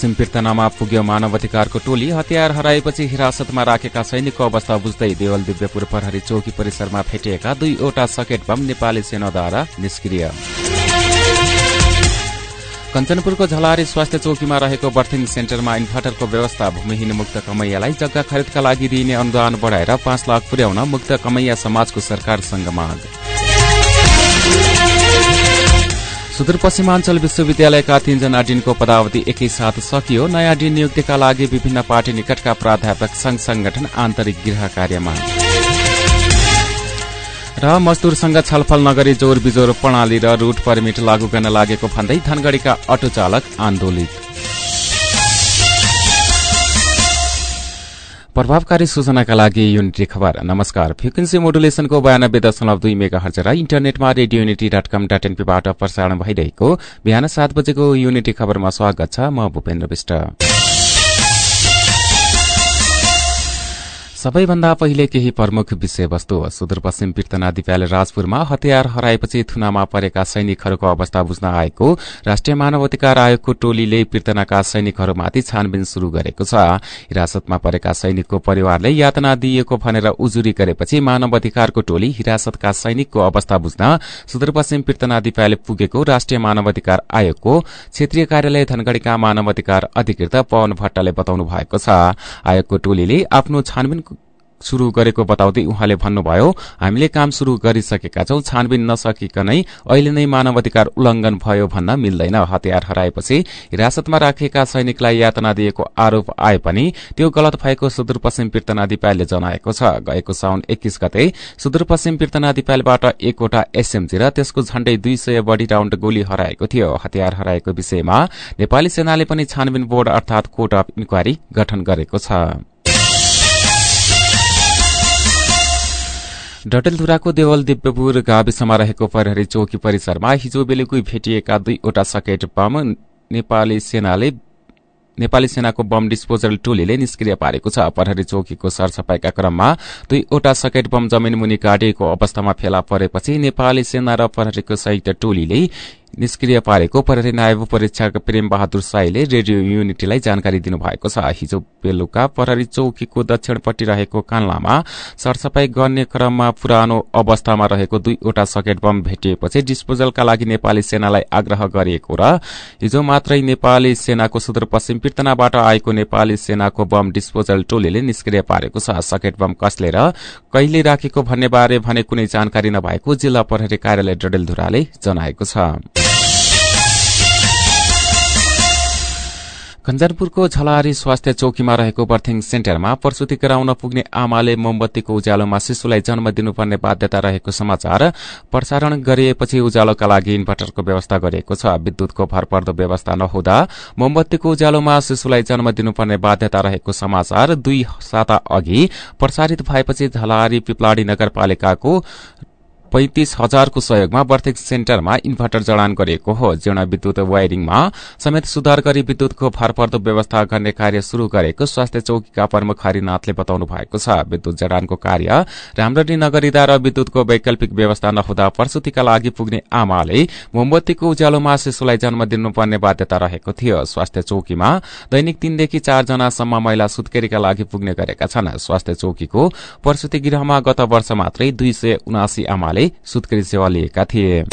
सुदूरपश्चिम पीर्तनामा पुग्यो मानव अधिकारको टोली। हतियार हराएपछि हिरासतमा राखेका सैनिकको अवस्था बुझ्दै देवल दिव्यपुर प्रहरी चौकी परिसरमा फेटिएका दुईवटा सकेट बम नेपाली सेनाद्वारा निष्क्रिय। कञ्चनपुरको झलारी स्वास्थ्य चौकीमा रहेको बर्थिङ सेन्टरमा इन्भर्टरको व्यवस्था। भूमिहीन मुक्त कमैयालाई जग्गा खरिदका लागि दिइने अनुदान बढ़ाएर पाँच लाख पुर्याउन मुक्त कमैया समाजको सरकारसँग माग। सुदूरपश्चिमाञ्चल विश्वविद्यालयका तीनजना डिनको पदावधि एकैसाथ सकियो। नयाँ डिन नियुक्तिका लागि विभिन्न पार्टी निकटका प्राध्यापक संघ संगठन आन्तरिक गृह कार्यमा। र मजदूरसँग छलफल नगरी जोर बिजोर प्रणाली र रूट पर्मिट लागू गर्न लागेको भन्दै धनगढ़ीका अटो चालक आन्दोलित। प्रभावकारी सूचनाका लागि युनिटी खबर। नमस्कार। फ्रिक्वेन्सी मोडुलेसनको बयानब्बे दशमलव दुई मेगा हर्ज र इन्टरनेटमा radio Unity dot com dot एनपीबाट प्रसारण भइरहेको बिहान सात बजेको युनिटी खबरमा स्वागत छ म भूपेन्द्र विष्ट। सबैभन्दा पहिले केही प्रमुख विषयवस्तु सुदूरपश्चिम पीर्तना दिप्याले राजपुरमा हतियार हराएपछि थुनामा परेका सैनिकहरूको अवस्था बुझ्न आएको। राष्ट्रिय मानव अधिकार आयोगको टोलीले पीर्तनाका सैनिकहरूमाथि छानबिन शुरू गरेको छ। हिरासतमा परेका सैनिकको परिवारले यातना दिइएको भनेर उजुरी गरेपछि मानव अधिकारको टोली हिरासतका सैनिकको अवस्था बुझ्न सुदूरपश्चिम पीर्तना दिप्याले पुगेको राष्ट्रिय मानव अधिकार आयोगको क्षेत्रीय कार्यालय धनगढ़ीका मानव अधिकार अधिकृत पवन भट्टले बताउनु भएको छ। आयोगको टोलीले आफ्नो छानबिन शुरू गरेको बताउँदै उहाँले भन्नुभयो हामीले काम शुरू गरिसकेका छौं छानबिन नसकिकनै अहिले नै मानव अधिकार उल्लंघन भयो भन्न मिल्दैन। हतियार हराएपछि हिरासतमा राखेका सैनिकलाई यातना दिएको आरोप आए पनि त्यो गलत भएको सुदूरपश्चिम पीर्तना दिपालले जनाएको छ। गएको साउन एक्कीस गते सुदूरपश्चिम पीर्तना दिपालबाट एकवटा एसएमजी र त्यसको झण्डै दुई सय बढ़ी राउण्ड गोली हराएको थियो। हतियार हराएको विषयमा नेपाली सेनाले पनि छानबिन बोर्ड अर्थात कोर्ट अफ इन्क्वायरी गठन गरेको छ। डटेलधुराको देवल दिव्यपुर गाविसमा रहेको प्रहरी चौकी परिसरमा हिजो बेलुकी भेटिएका दुईवटा सकेट बम नेपाली सेनाले नेपाली सेनाको बम डिस्पोजल टोलीले निष्क्रिय पारेको छ। प्रहरी चौकीको सरसफाईका क्रममा दुईवटा सकेट बम जमिन मुनि काटिएको अवस्थामा फेला परेपछि नेपाली सेना र प्रहरीको संयुक्त टोलीले निष्क्रिय पारेको प्रहरी नायब परीक्षक प्रेम बहादुर साईले रेडियो युनिटीलाई जानकारी दिनुभएको छ। हिजो बेलुका प्रहरी चौकीको दक्षिणपट्टि रहेको कान्लामा सरसफाई गर्ने क्रममा पुरानो अवस्थामा रहेको दुईवटा सकेट बम भेटिएपछि डिस्पोजलका लागि नेपाली सेनालाई आग्रह गरिएको र हिजो मात्रै नेपाली सेनाको सुदूरपश्चिम पीर्तनाबाट आएको नेपाली सेनाको बम डिस्पोजल टोलीले निष्क्रिय पारेको छ। सकेट बम कसले र कहिले राखेको भन्ने बारे भने कुनै जानकारी नभएको जिल्ला प्रहरी कार्यालय डडेलधुराले जनाएको छ। कञ्चनपुरको झलारी स्वास्थ्य चौकीमा रहेको बर्थिङ सेन्टरमा प्रसुति गराउन पुग्ने आमाले मोमबत्तीको उज्यालोमा शिशुलाई जन्म दिनुपर्ने बाध्यता रहेको समाचार प्रसारण गरिएपछि उज्यालोका लागि इन्भर्टरको व्यवस्था गरिएको छ। विद्युतको भरपर्दो व्यवस्था नहुँदा मोमबत्तीको उज्यालोमा शिशुलाई जन्म दिनुपर्ने बाध्यता रहेको समाचार दुई साता अघि प्रसारित भएपछि झलारी पिपलाडी नगरपालिकाको पैंतिस हजारको सहयोगमा बर्थिक सेन्टरमा इन्भर्टर जडान गरिएको हो। जीर्ण विद्युत वायरिङमा समेत सुधार गरी विद्युतको भरपर्दो व्यवस्था गर्ने कार्य शुरू गरेको स्वास्थ्य चौकीका प्रमुख हरिनाथले बताउनु भएको छ। विद्युत जडानको कार्य राम्ररी नगरिँदा र विद्युतको वैकल्पिक व्यवस्था नहुँदा प्रसुतिका लागि पुग्ने आमाले मोमबत्तीको उज्यालोमा शिशुलाई जन्म दिनुपर्ने बाध्यता रहेको थियो। स्वास्थ्य चौकीमा दैनिक तीनदेखि चारजनासम्म महिला सुत्केरीका लागि पुग्ने गरेका छन्। स्वास्थ्य चौकीको प्रसुति गृहमा गत वर्ष मात्रै दुई सय उनासी आमाले सुत्केरी सेवा लिएका थिए।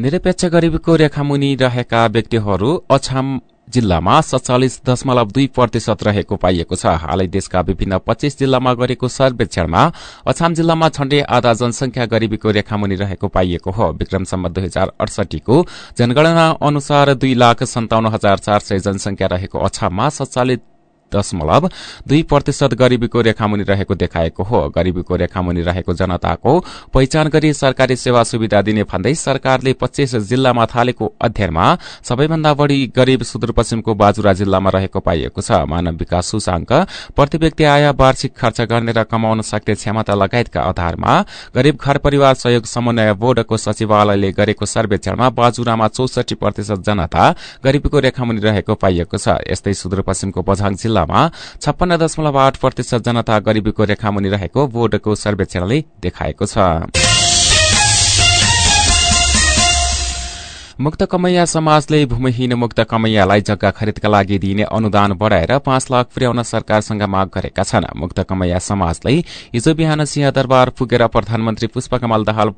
निरपेक्ष गरीबीको रेखामुनि रहेका व्यक्तिहरू अछाम जिल्लामा सत्तालिस दशमलव दुई प्रतिशत रहेको पाइएको छ। हालै देशका विभिन्न पच्चीस जिल्लामा गरेको सर्वेक्षणमा अछाम जिल्लामा झण्डै आधा जनसंख्या गरीबीको रेखामुनि रहेको पाइएको हो। विक्रमसम्म दुई हजार अडसठीको जनगणना अनुसार दुई लाख सन्ताउन्न हजार चार सय जनसंख्या रहेको अछाममा सत्तालिस दशमलव दुई प्रतिशत गरीबीको रेखामुनि रहेको देखाएको हो। गरीबीको रेखामुनि रहेको जनताको पहिचान गरी सरकारी सेवा सुविधा दिने भन्दै सरकारले पच्चीस जिल्लामा थालेको अध्ययनमा सबैभन्दा बढ़ी गरीब सुदूरपश्चिमको बाजुरा जिल्लामा रहेको पाइएको छ। मानव विकास सूचाङ्क प्रति व्यक्ति आय वार्षिक खर्च गर्ने र कमाउन सक्ने क्षमता लगायतका आधारमा गरीब घर परिवार सहयोग समन्वय बोर्डको सचिवालयले गरेको सर्वेक्षणमा बाजुरामा चौसठी प्रतिशत जनता गरीबीको रेखामुनि रहेको पाइएको छ। यस्तै सुदूरपश्चिमको बझाङ जिल्ला जिल्लामा छप्पन्न दशमलव आठ प्रतिशत जनता गरीबीको रेखामुनि रहेको बोर्डको सर्वेक्षणले देखाएको छ। मुक्त कमैया समाजले भूमिहीन मुक्त कमैयालाई जग्गा खरिदका लागि दिइने अनुदान बढ़ाएर पाँच लाख पुर्याउन सरकारसँग माग गरेका छन्। मुक्त कमैया समाजले हिजो बिहान सिंहदरबार पुगेर प्रधानमन्त्री पुष्पकमल दाहाल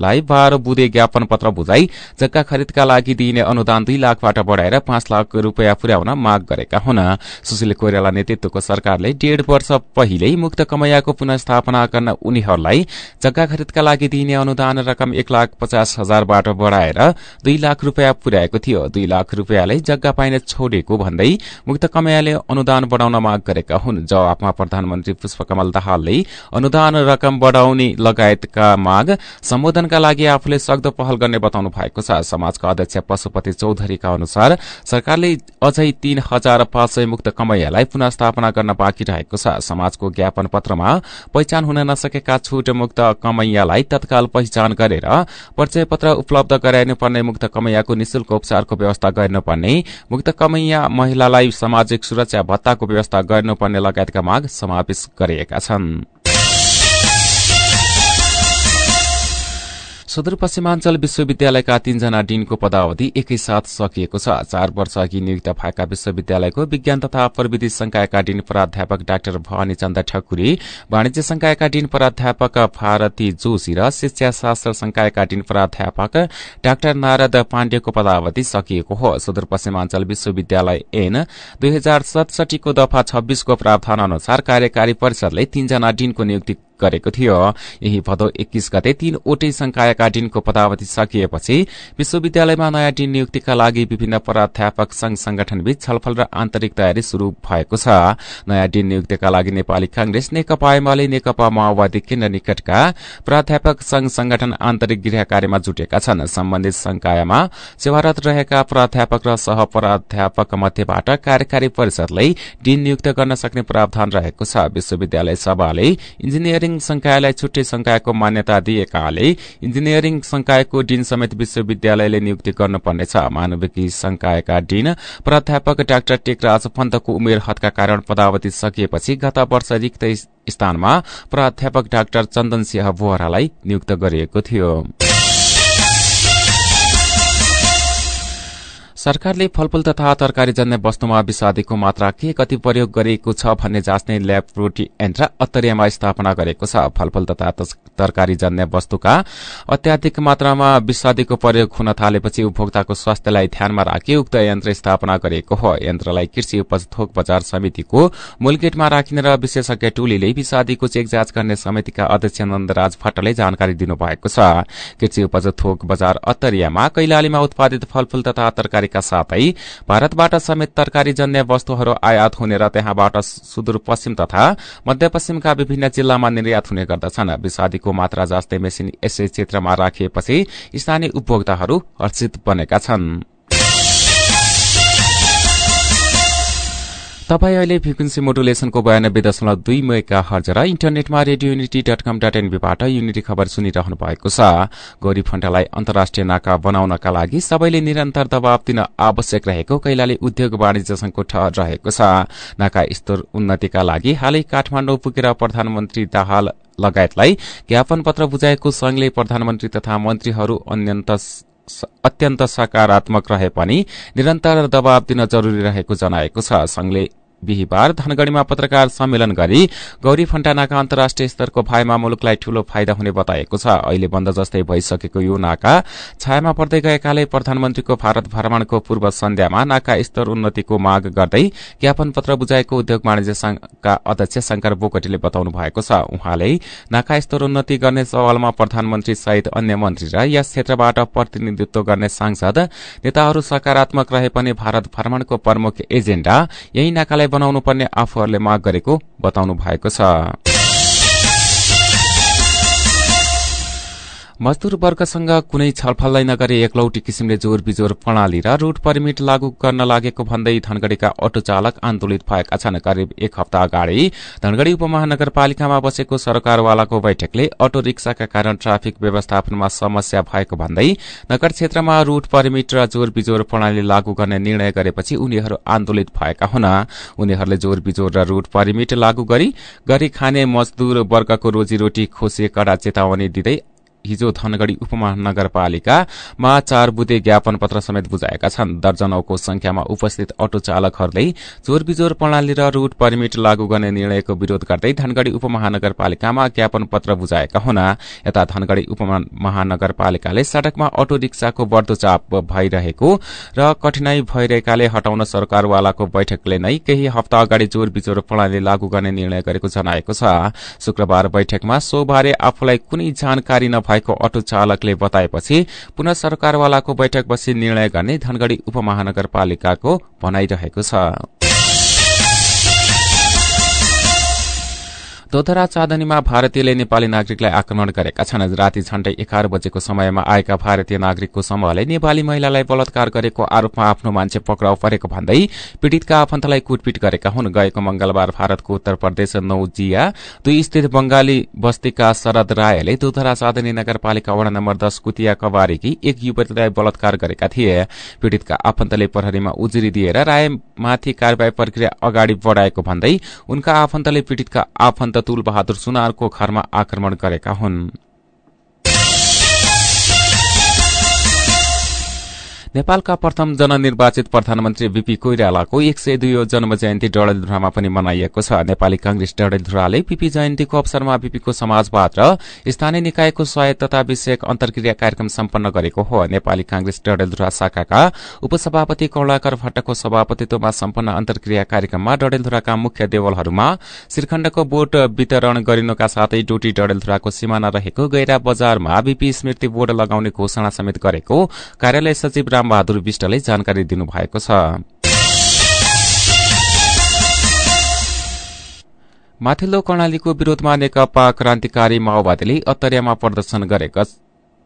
लाई बाह्र बुधे ज्ञापन पत्र बुझाई जग्गा खरिदका लागि दिइने अनुदान दुई लाखबाट बढ़ाएर पाँच लाख रूपियाँ पुर्याउन माग गरेका हुन्। सुशील कोइराला नेतृत्वको सरकारले डेढ़ वर्ष पहिलै मुक्त कमैयाको पुनस्थापना गर्न उनीहरूलाई जग्गा खरिदका लागि दिइने अनुदान रकम एक लाख पचास हजारबाट बढ़ाएर दुई लाख रूपियाँ पुर्याएको थियो। दुई लाख रूपियाँले जग्गा पाइने छोडेको भन्दै मुक्त कमैयाले अनुदान बढ़ाउन माग गरेका हुन्। जवाफमा प्रधानमन्त्री पुष्पकमल दाहालले अनुदान रकम बढ़ाउने लगायतका माग सम्बोधन का लागि आफूले सक्दो पहल गर्ने बताउनु भएको छ। समाजका अध्यक्ष पशुपति चौधरीका अनुसार सरकारले अझै तीन हजार पाँच सय मुक्त कमैयालाई पुनः स्थापना गर्न बाँकी रहेको छ। समाजको ज्ञापन पत्रमा पहिचान हुन नसकेका छुट मुक्त कमैयालाई तत्काल पहिचान गरेर परिचय पत्र उपलब्ध गराइनुपर्ने मुक्त कमैयाको निशुल्क उपचारको व्यवस्था गर्नुपर्ने मुक्त कमैया महिलालाई सामाजिक सुरक्षा भत्ताको व्यवस्था गर्नुपर्ने लगायतका माग समावेश गरिएका छनृ। सुदूरपश्चिमाञ्चल विश्वविद्यालयका तीनजना डिनको पदावधि एकैसाथ सकिएको छ। चार वर्ष अघि नियुक्त भएका विश्वविद्यालयको विज्ञान तथा प्रविधि संकायका डिन प्राध्यापक डाक्टर भवानी चन्द ठकुरी वाणिज्य संकायका डिन प्राध्यापक भारती जोशी र शिक्षा शास्त्र संकायका डिन प्राध्यापक डाक्टर नारद पाण्डेको पदावधि सकिएको हो। सुदूरपश्चिमाञ्चल विश्वविद्यालय एन दुई हजार सतसठीको दफा छब्बीसको प्रावधान अनुसार कार्यकारी परिषदले तीनजना डिनको नियुक्ति गरेको थियो। यही भदौ एक्कीस गते तीनवटै संकायका डिनको पदावधि सकिएपछि विश्वविद्यालयमा नयाँ डिन नियुक्तिका लागि विभिन्न प्राध्यापक संघ संगठनबीच छलफल र आन्तरिक तयारी शुरू भएको छ। नयाँ डिन नियुक्तिका लागि नेपाली कांग्रेस नेकपा एमाले नेकपा माओवादी केन्द्र निकटका प्राध्यापक संघ संगठन आन्तरिक गृह कार्यमा जुटेका छन्। सम्बन्धित संकायमा सेवारत रहेका प्राध्यापक र सह प्राध्यापक मध्येबाट कार्यकारी परिषदले डिन नियुक्त गर्न सक्ने प्रावधान रहेको छ। विश्वविद्यालय सभाले इन्जिनियरिङ इन्जिनियरिङ संकायलाई छुट्टै संकायको मान्यता दिएकाले इन्जिनियरिङ संकायको डिन समेत विश्वविद्यालयले नियुक्ति गर्नुपर्नेछ। मानविकी संकायका डिन प्राध्यापक डाक्टर टेकराज पन्तको उमेर हदका कारण पदावधि सकिएपछि गत वर्ष रिक्त स्थानमा प्राध्यापक डाक्टर चन्दन सिंह बोहरालाई नियुक्त गरिएको थियो। सरकारले फलफूल तथा तरकारी जन्य वस्तुमा विषादीको मात्रा के कति प्रयोग गरिएको छ भन्ने जाँच्ने ल्याबोरेटरी यन्त्र अत्तरियामा स्थापना गरेको छ। फलफूल तथा तरकारी जन्य वस्तुका अत्याधिक मात्रामा विषादीको प्रयोग हुन थालेपछि उपभोक्ताको स्वास्थ्यलाई ध्यानमा राखी उक्त यन्त्र स्थापना गरिएको हो। यन्त्रलाई कृषि उपज थोक बजार समितिको मूलगेटमा राखिने र विशेषज्ञ टोलीले विषादीको चेक जाँच गर्ने समितिका अध्यक्ष नन्दराज भट्टले जानकारी दिनुभएको छ। कृषि उपज थोक बजार अत्तरियामा कैलालीमा उत्पादित फलफूल तथा तरकारीका साथै भारतबाट समेत तरकारी जन्य वस्तुहरू आयात हुने र त्यहाँबाट सुदूरपश्चिम तथा मध्यपश्चिमका विभिन्न जिल्लामा निर्यात हुने गर्दछन्। विषादीको मात्रा जस्तै मेसिन यसै क्षेत्रमा राखिएपछि स्थानीय उपभोक्ताहरू हर्षित बनेका छनृ। तपाईँ अहिले फ्रिक्वेन्सी मोडुलेसनको बयानब्बे दशमलव दुई मेगा हर्ज र इन्टरनेटमा radio Unity dot com dot एनबीबाट unity खबर सुनिरहनु भएको छ। गौरी फण्टालाई अन्तर्राष्ट्रिय नाका बनाउनका लागि सबैले निरन्तर दबाव दिन आवश्यक रहेको कैलाली उद्योग वाणिज्य संघको ठहर रहेको छ। नाका स्तर उन्नतिका लागि हालै काठमाडौँ पुगेर प्रधानमन्त्री दाहाल लगायतलाई ज्ञापन पत्र बुझाएको संघले प्रधानमन्त्री तथा मन्त्रीहरू अत्यन्त सकारात्मक रहे पनि निरन्तर दबाव दिन जरूरी रहेको जनाएको छ। संघले बिहिबार धनगढ़ीमा पत्रकार सम्मेलन गरी गौरी फण्टानाका अन्तर्राष्ट्रिय स्तरको भएमा मुलुकलाई ठूलो फाइदा हुने बताएको छ। अहिले बन्द जस्तै भइसकेको यो नाका छायामा पर्दै गएकाले प्रधानमन्त्रीको भारत भ्रमणको पूर्व सन्ध्यामा नाका स्तर उन्नतिको माग गर्दै ज्ञापन पत्र बुझाएको उद्योग वाणिज्य संघका अध्यक्ष शंकर बोकटीले बताउनु भएको छ। उहाँले नाका स्तर उन्नति गर्ने सवालमा प्रधानमन्त्री सहित अन्य मन्त्री र यस क्षेत्रबाट प्रतिनिधित्व गर्ने सांसद नेताहरू सकारात्मक रहे पनि भारत भ्रमणको प्रमुख एजेण्डा यही नाकालाई बनाउनु पर्ने आफूहरूले माग गरेको बताउनु भएको छ। मजदूर वर्गसँग कुनै छलफललाई नगरी एकलौटी किसिमले जोर बिजोर प्रणाली र रूट परमिट लागू गर्न लागेको भन्दै धनगढ़ीका अटो चालक आन्दोलित भएका छन्। करिब एक हप्ता अगाडि धनगढ़ी उपमहानगरपालिकामा बसेको सरकारवालाको बैठकले अटो रिक्साका कारण ट्राफिक व्यवस्थापनमा समस्या भएको भन्दै नगर क्षेत्रमा रूट परमिट र जोर बिजोर प्रणाली लागू गर्ने निर्णय गरेपछि उनीहरू आन्दोलित भएका हुन् उनीहरूले जोर बिजोर र रूट परमिट लागू गरी गरी खाने मजदूर वर्गको रोजीरोटी खोसे कड़ा चेतावनी दिँदै हिजो धनगढ़ी उपमहानगरपालिकामा चार बुधे ज्ञापन पत्र समेत बुझाएका छन्। दर्जनौको संख्यामा उपस्थित अटो चालकहरूले चोर बिजोर प्रणाली र रूट पर्मिट लागू गर्ने निर्णयको विरोध गर्दै धनगढ़ी उपमहानगरपालिकामा ज्ञापन पत्र बुझाएका हुन। यता धनगढ़ी उपमहानगरपालिकाले सड़कमा अटो रिक्साको बढ़दो चाप भइरहेको र कठिनाई भइरहेकाले हटाउन सरकारवालाको बैठकले नै केही हप्ता अगाडि चोर बिजोर प्रणाली लागू गर्ने निर्णय गरेको जनाएको छ। शुक्रबार बैठकमा सोबारे आफूलाई कुनै जानकारी नभएको अटो चालकले बताएपछि पुनः सरकारवालाको बैठक बसी निर्णय गर्ने धनगढ़ी उपमहानगरपालिकाको भनाइरहेको छ। दोधरा चाँदनीमा भारतीयले नेपाली नागरिकलाई आक्रमण गरेका छन्। राति झण्डै एघार बजेको समयमा आएका भारतीय नागरिकको समूहले नेपाली महिलालाई बलात्कार गरेको आरोपमा आफ्नो मान्छे पक्राउ परेको भन्दै पीड़ितका आफन्तलाई कुटपिट गरेका हुन्। गएको मंगलबार भारतको उत्तर प्रदेश नौजिया दुई स्थित बंगाली बस्तीका शरद रायले दोधरा चाँदनी नगरपालिका वडा नम्बर दश कुतिया कवारीकी एक युवतीलाई बलात्कार गरेका थिए। पीड़ितका आफन्तले प्रहरीमा उजुरी दिएर रायमाथि कार्यवाही प्रक्रिया अगाडि बढ़ाएको भन्दै उनका आफन्तले पीड़ितका आफन्त बहादुर सुनारको घरमा आक्रमण गरेका हुन्। नेपालका प्रथम जननिर्वाचित प्रधानमन्त्री बीपी कोइरालाको एक सय दुई जन्म जयन्ती डडेलधुरामा पनि मनाइएको छ। नेपाली कांग्रेस डडेलधुराले बीपी जयन्तीको अवसरमा बीपीको समाजवाद र स्थानीय निकायको स्वायत्तता विषयक अन्तर्क्रिया कार्यक्रम सम्पन्न गरेको हो। नेपाली कांग्रेस डडेलधुरा शाखाका उपसभापति कौलाकर भट्टको सभापतित्वमा सम्पन्न अन्तर्क्रिया कार्यक्रममा डडेलधुराका मुख्य देवलहरूमा श्रीखण्डको बोट वितरण गरिनुका साथै डोटी डडेलधुराको सिमाना रहेको गैरा बजारमा बीपी स्मृति बोर्ड लगाउने घोषणा समेत गरेको कार्यालय सचिव रामबहादुर विष्टले जानकारी दिनुभएको छ। माथिल्लो कर्णालीको विरोधमा नेकपा क्रान्तिकारी माओवादीले अत्तरियामा प्रदर्शन गरेका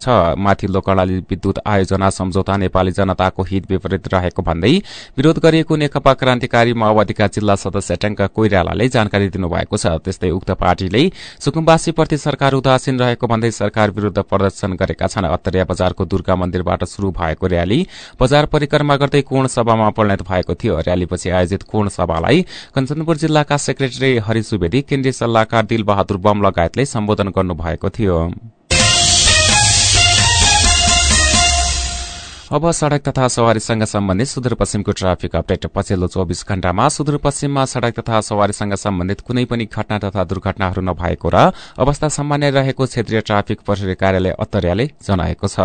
छ। माथिल्लो कर्णाली विद्युत आयोजना सम्झौता नेपाली जनताको हित विपरीत रहेको भन्दै विरोध गरिएको नेकपा क्रान्तिकारी माओवादीका जिल्ला सदस्य ट्याङ्क कोइरालाले जानकारी दिनुभएको छ। त्यस्तै उक्त पार्टीले सुकुम्बासीप्रति सरकार उदासीन रहेको भन्दै सरकार विरूद्ध प्रदर्शन गरेका छन्। अत्तरिया बजारको दुर्गा मन्दिरबाट शुरू भएको रयाली बजार परिक्रमा गर्दै कोण सभामा परिणत भएको थियो। रयालीपछि आयोजित कोण सभालाई कञ्चनपुर जिल्लाका सेक्रेटरी हरि सुवेदी केन्द्रीय सल्लाहकार दिल बहादुर बम लगायतले सम्बोधन गर्नुभएको थियो। अब सड़क तथा सवारीसँग सम्बन्धित सुदूरपश्चिमको ट्राफिक अपडेट पछिल्लो चौविस घण्टामा सुदूरपश्चिममा सड़क तथा सवारीसँग सम्बन्धित कुनै पनि घटना तथा दुर्घटनाहरू नभएको र अवस्था सामान्य रहेको क्षेत्रीय ट्राफिक प्रहरी कार्यालय अत्तरियाले जनाएको छ।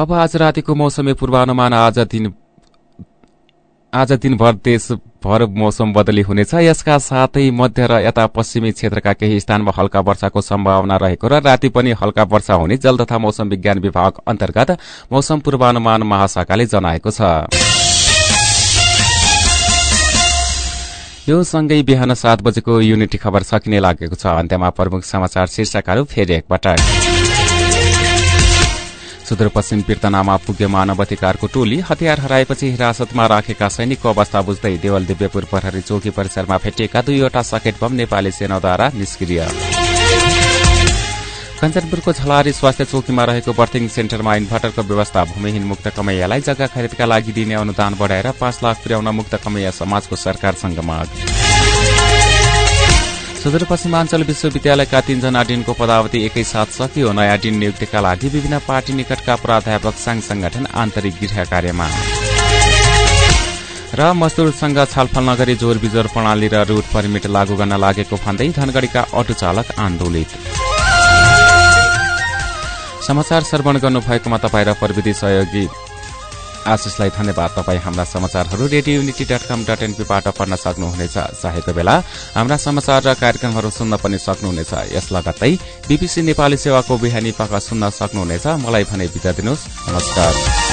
अब आज रातिको मौसमी पूर्वानुमान आज दिन आज दिनभर देशभर मौसम बदली हुनेछ। यसका साथै मध्य र यता पश्चिमी क्षेत्रका केही स्थानमा हल्का वर्षाको सम्भावना रहेको र राति पनि हल्का वर्षा हुने जल तथा मौसम विज्ञान विभाग अन्तर्गत मौसम पूर्वानुमान महाशाखाले जनाएको छ। यो सँगै बिहान सात बजेको युनिटी खबर सकिने लागेको छ। अन्त्यमा प्रमुख समाचार शीर्षकहरू फेरि एकपटक। सुदूरपश्चिम पीर्तनामा पुग्यो मानव अधिकारको टोली हतियार हराएपछि हिरासतमा राखेका सैनिकको अवस्था बुझ्दै देवल दिव्यपुर प्रहरी चौकी परिसरमा भेटिएका दुईवटा सकेट बम नेपाली सेनाद्वारा निष्क्रिय। कञ्चनपुरको झलारी स्वास्थ्य चौकीमा रहेको बर्थिङ सेन्टरमा इन्भर्टरको व्यवस्था भूमिहीन मुक्त कमैयालाई जग्गा खरिदका लागि दिने अनुदान बढ़ाएर पाँच लाख पुर्याउन मुक्त कमैया समाजको सरकारसँग माग। सुदूरपश्चिमाञ्चल विश्वविद्यालयका तीनजना डिनको पदावधि एकैसाथ सकियो। नयाँ डिन नियुक्तिका लागि विभिन्न पार्टी निकटका प्राध्यापक संघ संगठन आन्तरिक गृह कार्यमा। र मजदूरसँग छलफल नगरी जोर बिजोर प्रणाली र रूट पर्मिट लागू गर्न लागेको भन्दै धनगढ़ीका अटो चालक आन्दोलित। समाचार श्रवण गर्नुभएकोमा तपाईँ र प्रविधि सहयोगी आशिषलाई धन्यवाद। तपाईँ हाम्रा समाचारहरू radio Unity dot com dot एनपीबाट पढ्न सक्नुहुनेछ। चाहेको बेला हाम्रा समाचार र कार्यक्रमहरू सुन्न पनि सक्नुहुनेछ। यस लगत्तै बीबीसी नेपाली सेवाको बिहानी पाका सुन्न सक्नुहुनेछ। मलाई भने बिदा दिनुहोस्। नमस्कार।